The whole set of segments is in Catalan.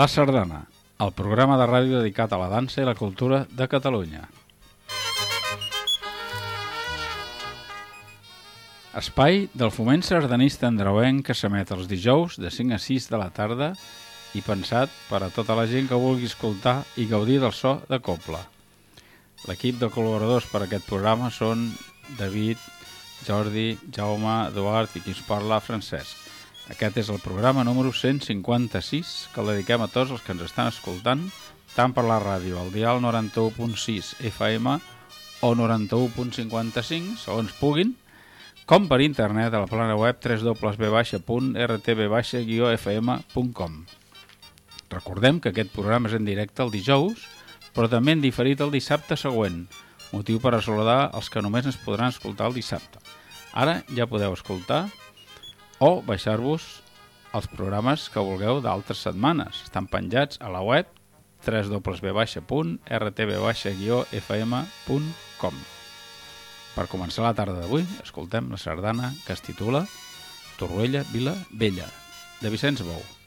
La Sardana, el programa de ràdio dedicat a la dansa i la cultura de Catalunya. Espai del foment sardanista andreuenc que s'emet els dijous de 5 a 6 de la tarda i pensat per a tota la gent que vulgui escoltar i gaudir del so de Copla. L'equip de col·laboradors per a aquest programa són David, Jordi, Jaume, Eduard i qui us parla, Francesc. Aquest és el programa número 156 que el dediquem a tots els que ens estan escoltant, tant per la ràdio, al dial 91.6 FM o 91.55, segons puguin, com per internet a la plana web www.rtb-fm.com. Recordem que aquest programa és en directe el dijous, però també en diferit el dissabte següent, motiu per assoladar els que només ens podran escoltar el dissabte. Ara ja podeu escoltar o baixar-vos els programes que vulgueu d'altres setmanes. Estan penjats a la web www.rtb-fm.com Per començar la tarda d'avui, escoltem la sardana que es titula Torroella Vila Vella, de Vicenç Bou.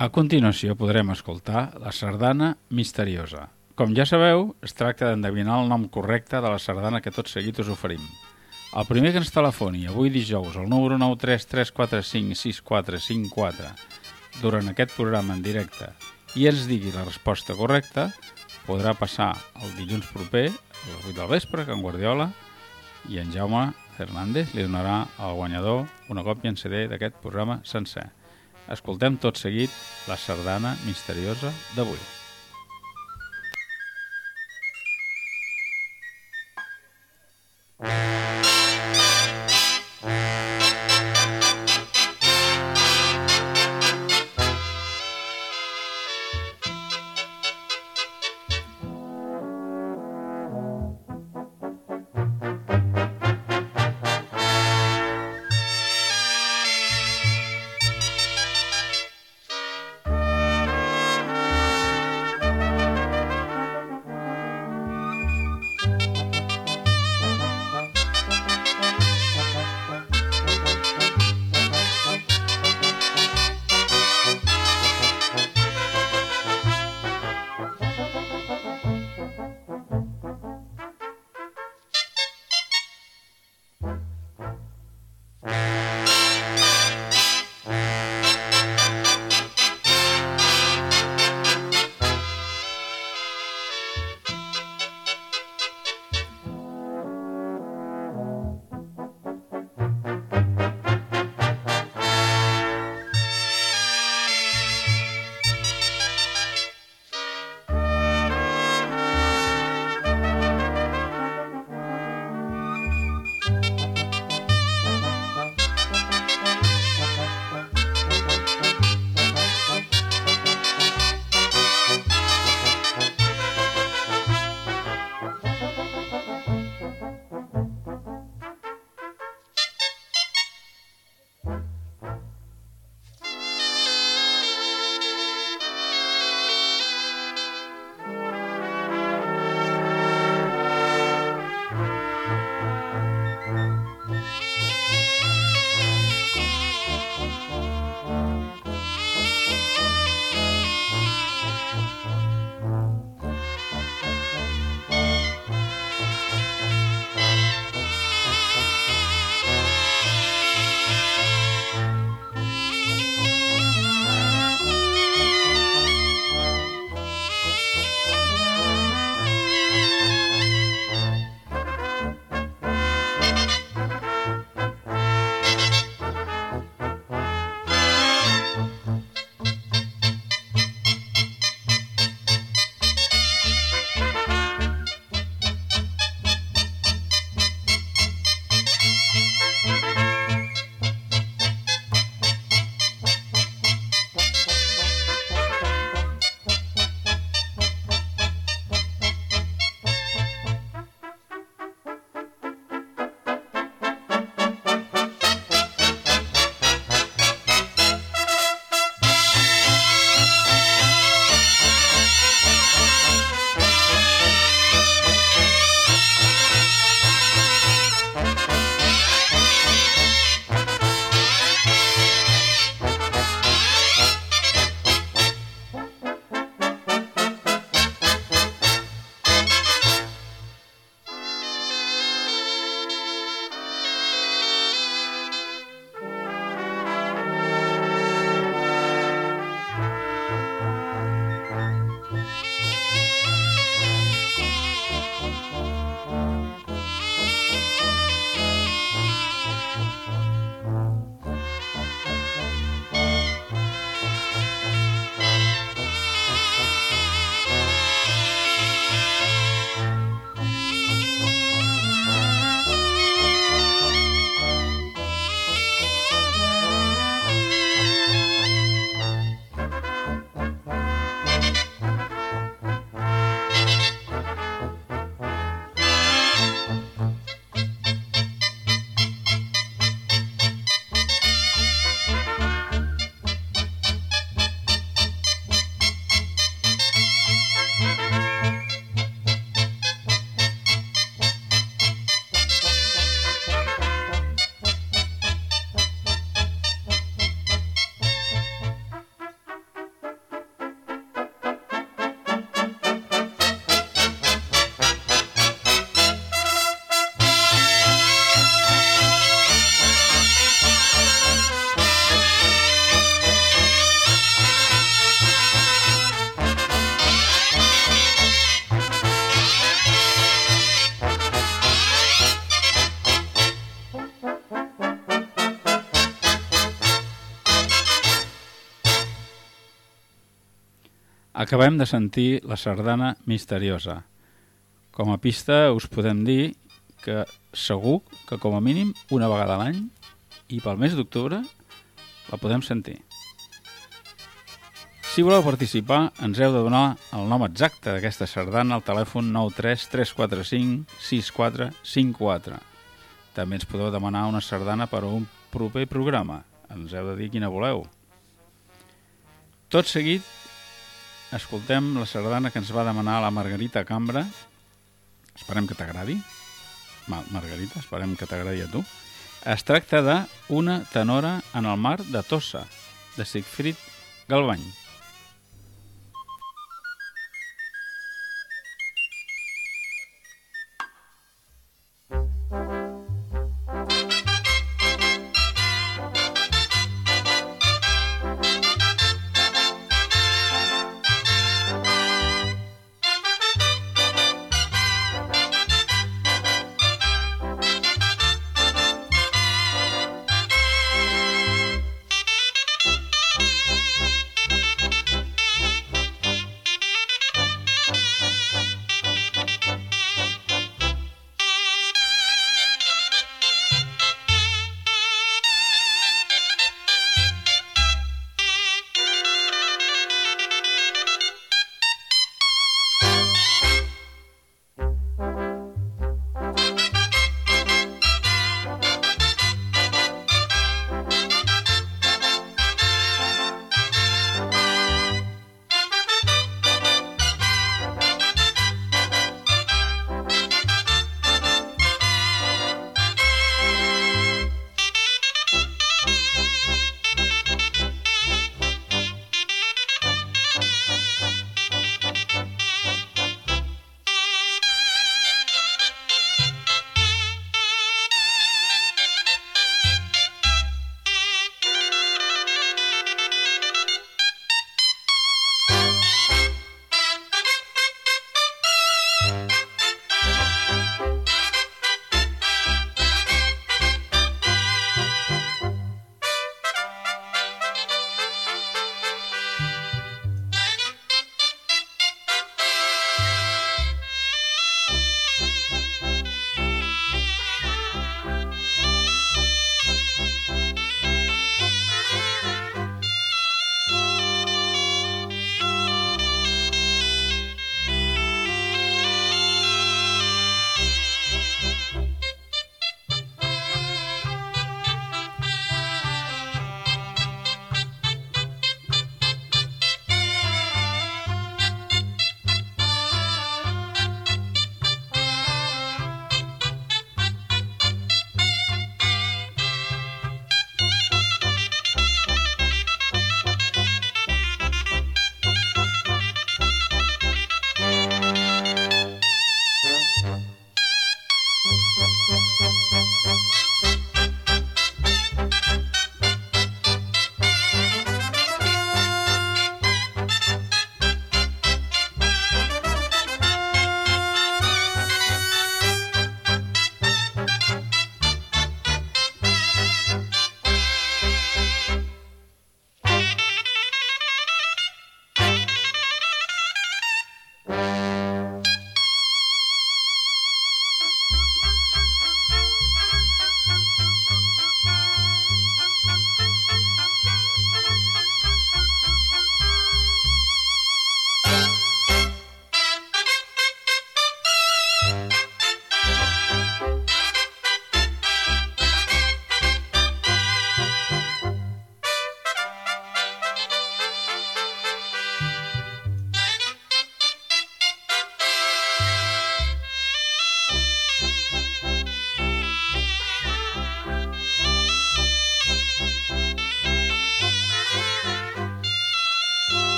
A continuació podrem escoltar la sardana misteriosa. Com ja sabeu, es tracta d'endevinar el nom correcte de la sardana que tot seguit us oferim. El primer que ens telefoni avui dijous al número 933456454 durant aquest programa en directe i ens digui la resposta correcta podrà passar el dilluns proper a les 8 del vespre que en Guardiola i en Jaume Fernández li donarà al guanyador una còpia en CD d'aquest programa sencer. Escoltem tot seguit la sardana misteriosa d'avui. Yeah. Acabem de sentir la sardana misteriosa. Com a pista us podem dir que segur que com a mínim una vegada a l'any i pel mes d'octubre la podem sentir. Si voleu participar, ens heu de donar el nom exacte d'aquesta sardana al telèfon 93 345 6454. També ens podeu demanar una sardana per a un proper programa. Ens heu de dir quina voleu. Tot seguit, escoltem la sardana que ens va demanar la Margarita Cambra. Esperem que t'agradi. Margarita, esperem que t'agradi a tu. Es tracta de Una tenora en el mar de Tossa, de Sigfrid Galvany.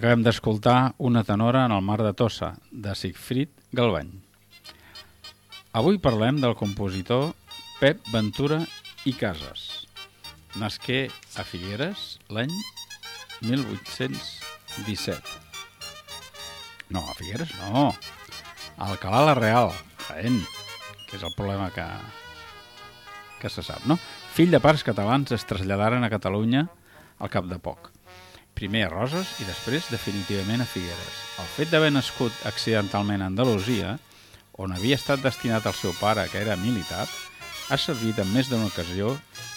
Acabem d'escoltar una tenora en el mar de Tossa, de Sigfrid Galbany. Avui parlem del compositor Pep Ventura i Casas. Nasqué a Figueres l'any 1817. No, a Figueres no. A Alcalà la Real, Jaén, que és el problema que, que se sap, no? Fill de pares catalans es traslladaren a Catalunya al cap de poc primer a Roses i després definitivament a Figueres. El fet d'haver nascut accidentalment a Andalusia, on havia estat destinat el seu pare, que era militar, ha servit en més d'una ocasió,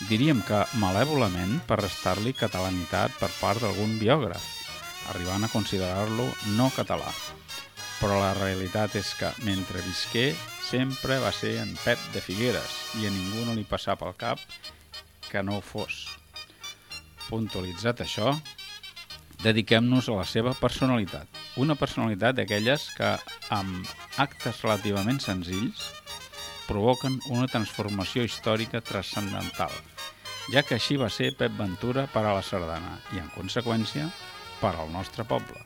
diríem que malèvolament, per restar-li catalanitat per part d'algun biògraf, arribant a considerar-lo no català. Però la realitat és que, mentre visqué, sempre va ser en Pep de Figueres i a ningú no li passava pel cap que no ho fos. Puntualitzat això, dediquem-nos a la seva personalitat. Una personalitat d'aquelles que, amb actes relativament senzills, provoquen una transformació històrica transcendental, ja que així va ser Pep Ventura per a la sardana i, en conseqüència, per al nostre poble.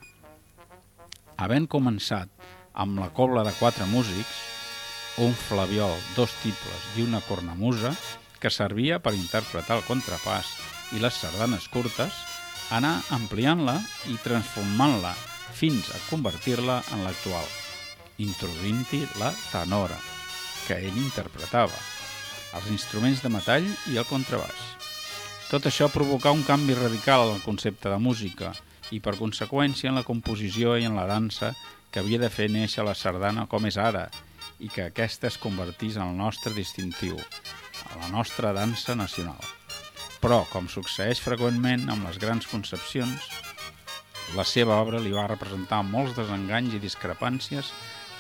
Havent començat amb la cobla de quatre músics, un flaviol, dos tibles i una cornamusa, que servia per interpretar el contrapàs i les sardanes curtes, anar ampliant-la i transformant-la fins a convertir-la en l'actual, introduint-hi la tenora, que ell interpretava, els instruments de metall i el contrabaix. Tot això provocà un canvi radical el concepte de música i, per conseqüència, en la composició i en la dansa que havia de fer néixer la sardana com és ara i que aquesta es convertís en el nostre distintiu, a la nostra dansa nacional. Però, com succeeix freqüentment amb les grans concepcions, la seva obra li va representar molts desenganys i discrepàncies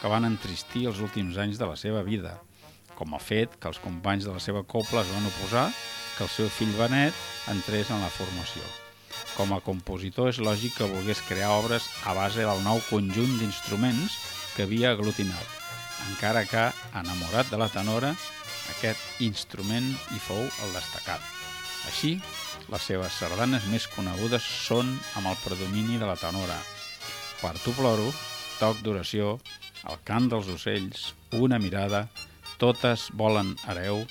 que van entristir els últims anys de la seva vida, com el fet que els companys de la seva copla es van oposar que el seu fill Benet entrés en la formació. Com a compositor és lògic que volgués crear obres a base del nou conjunt d'instruments que havia aglutinat, encara que, enamorat de la tenora, aquest instrument hi fou el destacat. Així, les seves sardanes més conegudes són amb el predomini de la tenora. Per tu ploro, toc d'oració, el cant dels ocells, una mirada, totes volen hereu,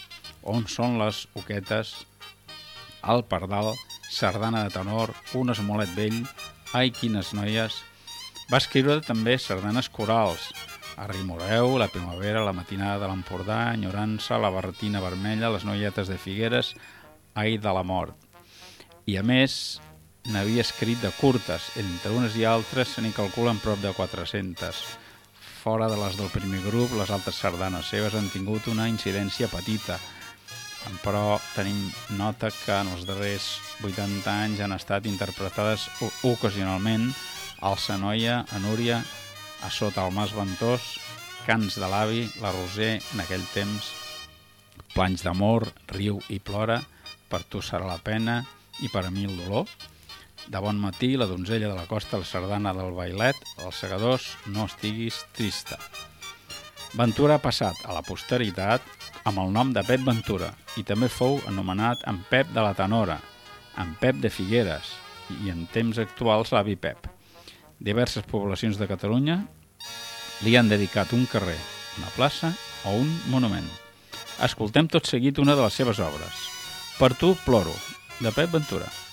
on són les oquetes, el pardal, sardana de tenor, un esmolet vell, ai quines noies... Va escriure també sardanes corals, Arrimoreu, La primavera, La matinada de l'Empordà, Enyorança, La barretina vermella, Les noietes de Figueres, Ai de la mort. I a més, n'havia escrit de curtes, entre unes i altres se n'hi calculen prop de 400. Fora de les del primer grup, les altres sardanes seves han tingut una incidència petita, però tenim nota que en els darrers 80 anys han estat interpretades ocasionalment al Sanoia, a Núria, a Sota el Mas Ventós, Cants de l'avi, la Roser, en aquell temps, Planys d'amor, Riu i plora, per tu serà la pena i per a mi el dolor. De bon matí, la donzella de la costa, la sardana del bailet, els segadors, no estiguis trista. Ventura ha passat a la posteritat amb el nom de Pep Ventura i també fou anomenat en Pep de la Tenora, en Pep de Figueres i en temps actuals l'avi Pep. Diverses poblacions de Catalunya li han dedicat un carrer, una plaça o un monument. Escoltem tot seguit una de les seves obres. Per tu ploro, de Pep Ventura.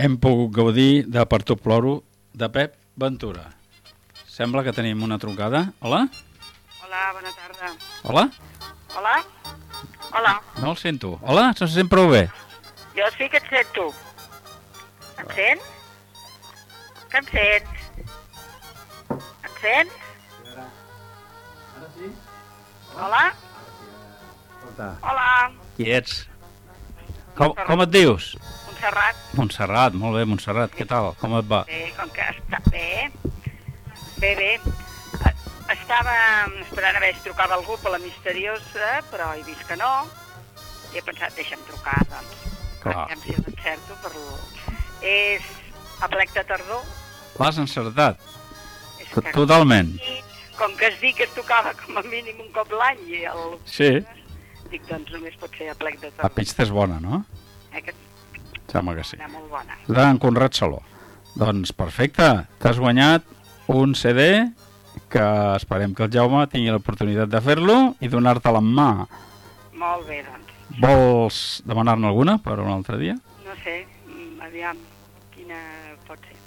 Hem pogut gaudir de Per tu ploro de Pep Ventura. Sembla que tenim una trucada. Hola? Hola, bona tarda. Hola? Hola? Hola. No el sento. Hola? Se sent prou bé. Jo sí que et sento. Em sents? Que em sents? Em sents? Hola? Hola. Qui ets? Com, com et dius? Montserrat. Montserrat, molt bé, Montserrat. Què tal? Com et va? Bé, com que està bé. Bé, bé. Estava esperant a veure si trucava algú per la misteriosa, però he vist que no. I he pensat, deixa'm trucar, doncs. Clar. Aviam si l'encerto per. És a plec de tardor. L'has encertat. És que- Totalment. I com que es diu que es tocava com a mínim un cop l'any i el... Sí. Dic, doncs només pot ser a plec de La tardor. pista és bona, no? Eh, que Sembla que sí. està molt bona. D'en Conrad Saló. Doncs perfecte, t'has guanyat un CD que esperem que el Jaume tingui l'oportunitat de fer-lo i donar-te-la en mà. Molt bé, doncs. Vols demanar-ne alguna per un altre dia? No sé, mm, aviam, quina pot ser.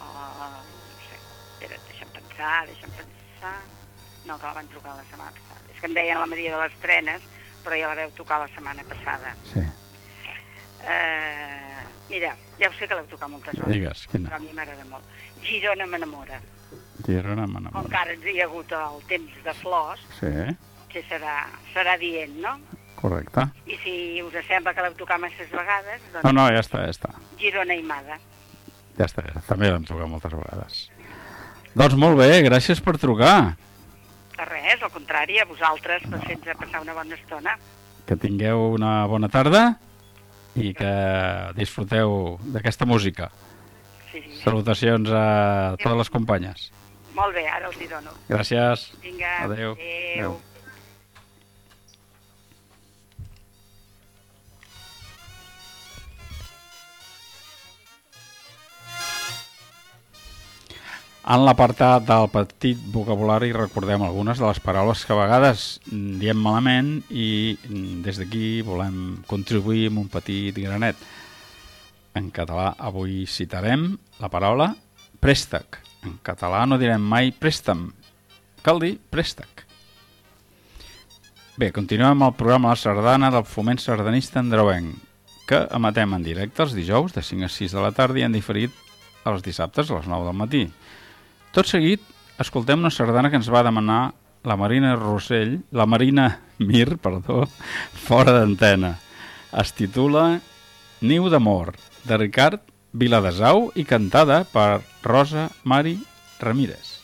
Oh, no sé, espera't, deixa'm pensar, deixa'm pensar... No, que la van trucar la setmana passada. És que em deien la Maria de les Trenes, però ja la veu tocar la setmana passada. Sí. Eh, mira, ja ho sé que l'heu tocat moltes vegades, Digues, quina? però a mi m'agrada molt. Girona m'enamora. Girona Com m'enamora. que ara ens hi ha hagut el temps de flors, Sí, que serà, serà dient, no? correcte. I si us sembla que l'heu tocat masses vegades, doncs No, no, ja està, ja està. Girona Imada. Ja està, ja està. també l'hem tocat moltes vegades. Doncs molt bé, gràcies per trucar. De res, al contrari, a vosaltres per fer-nos passar una bona estona. Que tingueu una bona tarda i que disfruteu d'aquesta música. Sí, sí. Salutacions a totes les companyes. Molt bé, ara els hi dono. Gràcies. Vinga, Adéu. adéu. Adéu. En l'apartat del petit vocabulari recordem algunes de les paraules que a vegades diem malament i mm, des d'aquí volem contribuir amb un petit granet. En català avui citarem la paraula préstec. En català no direm mai préstam, cal dir préstec. Bé, continuem amb el programa La Sardana del Foment Sardanista Andreuenc, que emetem en directe els dijous de 5 a 6 de la tarda i en diferit els dissabtes a les 9 del matí. Tot seguit, escoltem una sardana que ens va demanar la Marina Rossell, la Marina Mir, perdó, fora d'antena. Es titula Niu d'amor, de Ricard Viladesau i cantada per Rosa Mari Ramírez.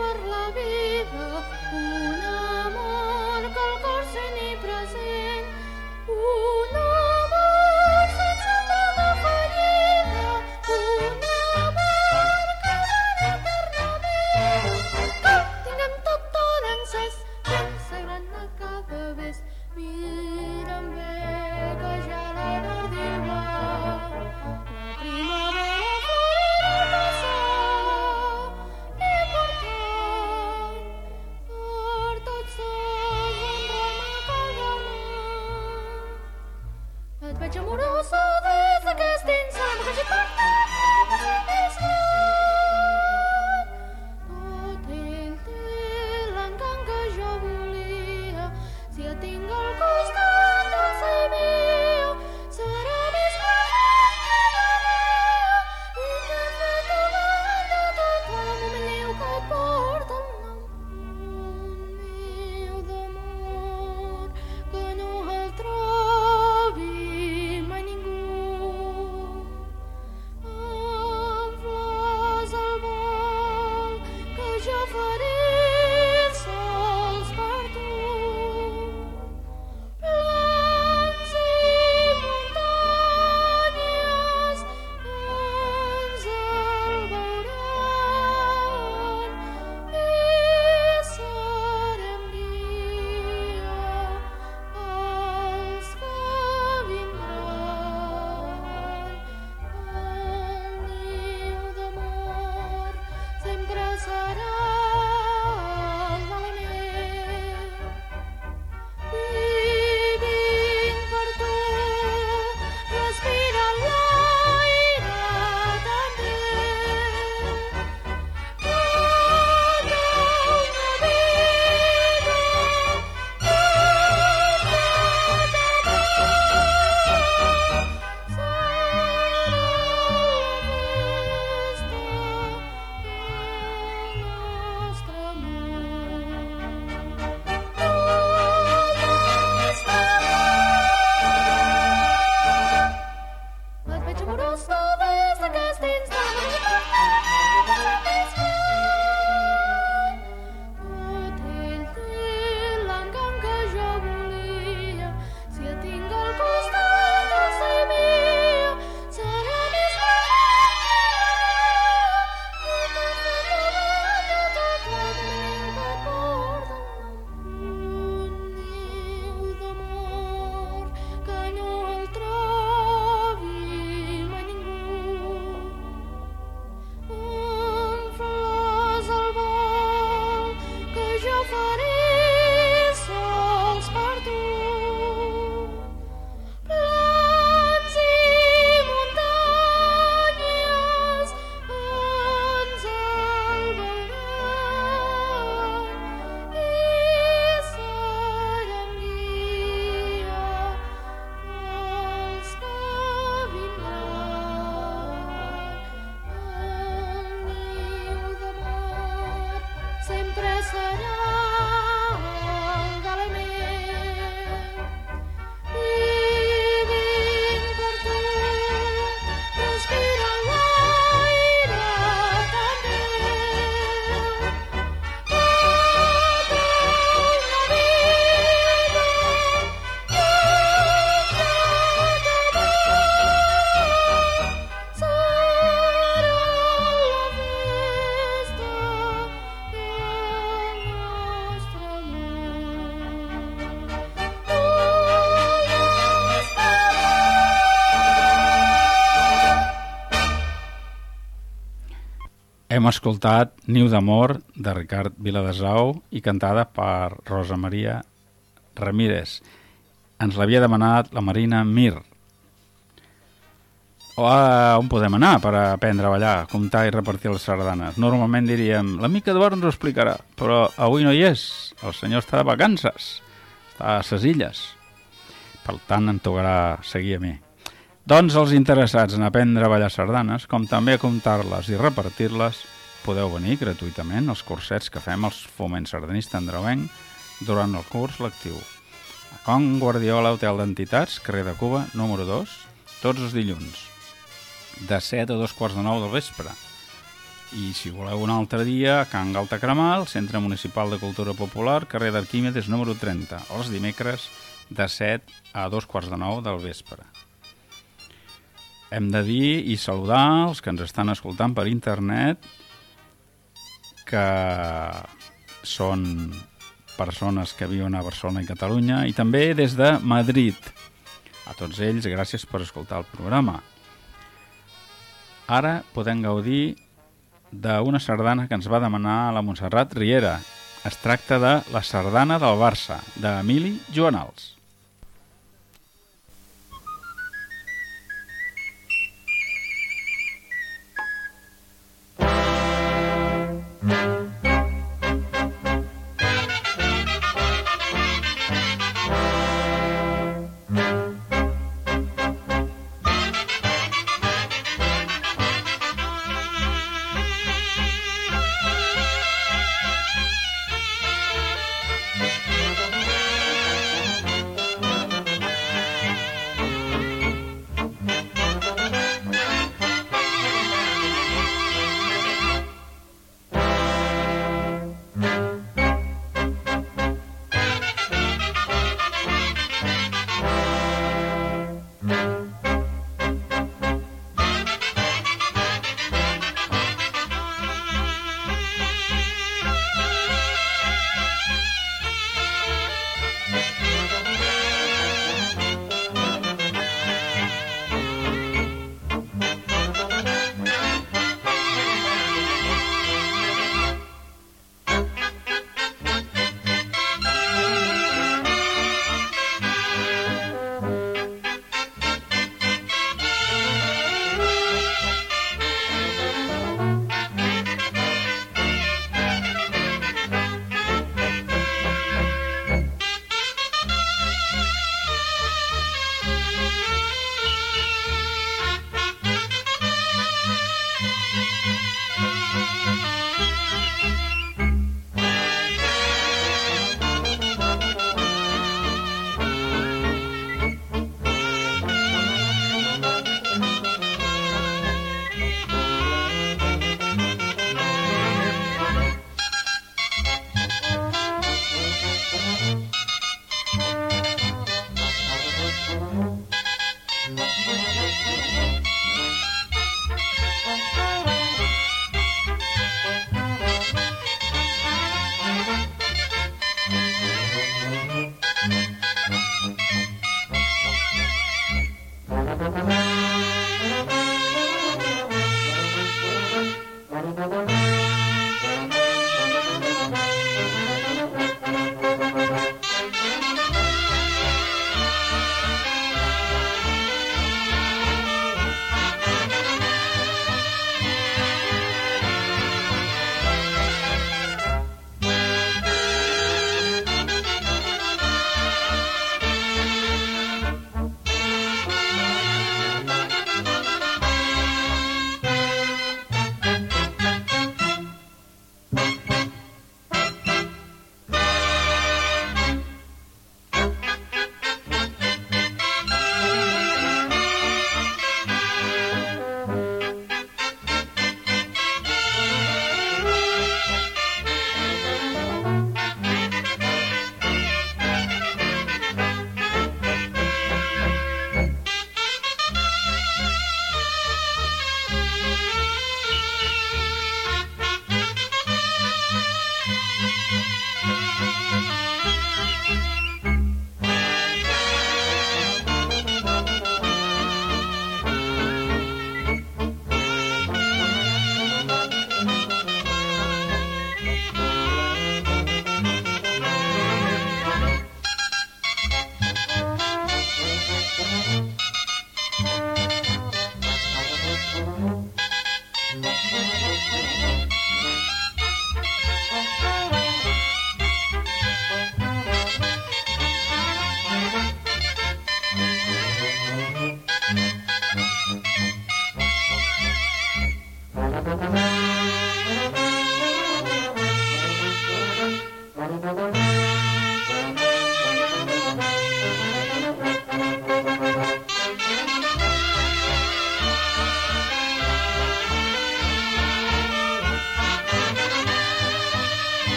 Per la vida, un amor que el cor sent i Hem escoltat Niu d'amor de Ricard Viladesau i cantada per Rosa Maria Ramírez. Ens l'havia demanat la Marina Mir. O a on podem anar per aprendre a ballar, comptar i repartir les sardanes? Normalment diríem, l'amic Eduard ens ho explicarà, però avui no hi és. El senyor està de vacances, està a ses illes. Per tant, em tocarà seguir a mi. Doncs els interessats en aprendre a ballar sardanes, com també a comptar-les i repartir-les, podeu venir gratuïtament als cursets que fem als Foments Sardanista Andreuenc durant el curs lectiu. A Con Guardiola Hotel d'Entitats, carrer de Cuba, número 2, tots els dilluns, de 7 a 2 quarts de 9 del vespre. I si voleu un altre dia, a Can Galta Cremal, Centre Municipal de Cultura Popular, carrer d'Arquímedes, número 30, els dimecres de 7 a 2 quarts de 9 del vespre. Hem de dir i saludar els que ens estan escoltant per internet que són persones que viuen a Barcelona i Catalunya i també des de Madrid. A tots ells, gràcies per escoltar el programa. Ara podem gaudir d'una sardana que ens va demanar la Montserrat Riera. Es tracta de La sardana del Barça, d'Emili Joanals.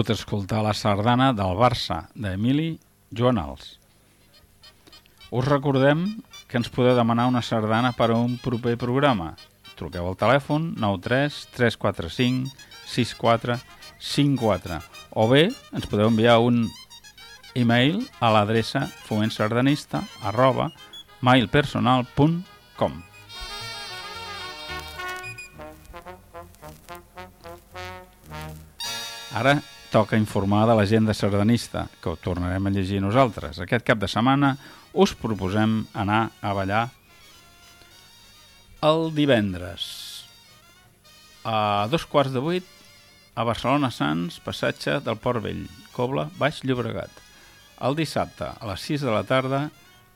Pogut escoltar la sardana del Barça, d'Emili Joanals. Us recordem que ens podeu demanar una sardana per a un proper programa. Truqueu al telèfon 93 345 64 54 o bé ens podeu enviar un e-mail a l'adreça fomentsardanista arroba mailpersonal.com Ara toca informar de l'agenda sardanista, que ho tornarem a llegir nosaltres. Aquest cap de setmana us proposem anar a ballar el divendres a dos quarts de vuit a Barcelona Sants, passatge del Port Vell, Cobla, Baix Llobregat. El dissabte, a les 6 de la tarda,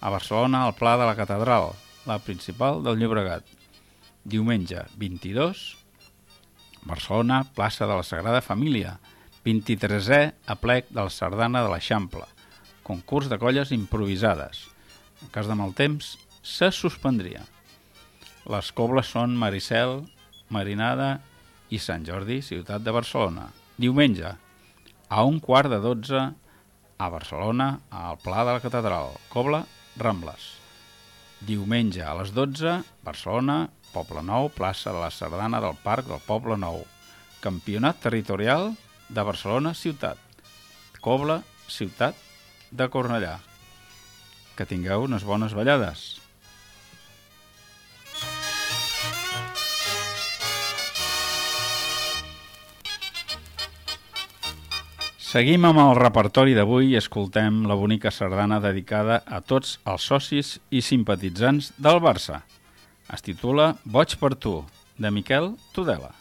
a Barcelona, al Pla de la Catedral, la principal del Llobregat. Diumenge, 22, Barcelona, plaça de la Sagrada Família, 23è aplec de la Sardana de l'Eixample, concurs de colles improvisades. En cas de mal temps, se suspendria. Les cobles són Maricel, Marinada i Sant Jordi, ciutat de Barcelona. Diumenge, a un quart de dotze, a Barcelona, al Pla de la Catedral, Cobla, Rambles. Diumenge a les 12, Barcelona, Poble Nou, plaça de la Sardana del Parc del Poble Nou. Campionat territorial de Barcelona ciutat. Cobla, ciutat de Cornellà. Que tingueu unes bones ballades. Seguim amb el repertori d'avui i escoltem la bonica sardana dedicada a tots els socis i simpatitzants del Barça. Es titula Boig per tu, de Miquel Tudela.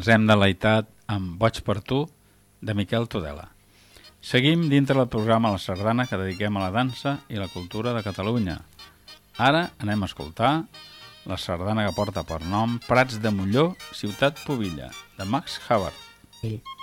Ens hem deleitat amb Boig per tu, de Miquel Tudela. Seguim dintre del programa La Sardana que dediquem a la dansa i la cultura de Catalunya. Ara anem a escoltar la sardana que porta per nom Prats de Molló, Ciutat Pobilla, de Max Havard. Ell.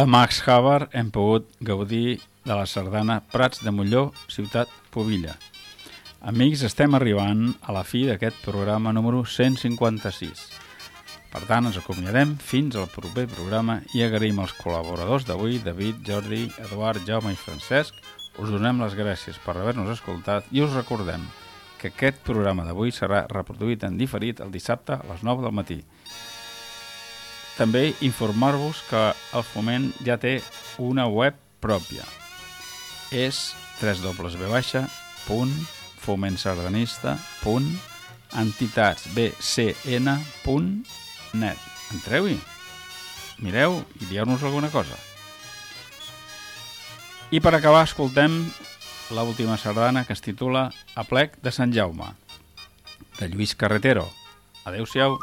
De Max Havard hem pogut gaudir de la sardana Prats de Molló, ciutat Pobilla. Amics, estem arribant a la fi d'aquest programa número 156. Per tant, ens acomiadem fins al proper programa i agraïm als col·laboradors d'avui, David, Jordi, Eduard, Jaume i Francesc. Us donem les gràcies per haver-nos escoltat i us recordem que aquest programa d'avui serà reproduït en diferit el dissabte a les 9 del matí. També informar-vos que el Foment ja té una web pròpia. És www.fomentsardanista.entitats.bcn.net Entreu-hi, mireu i dieu-nos alguna cosa. I per acabar escoltem la última sardana que es titula A plec de Sant Jaume, de Lluís Carretero. Adéu-siau.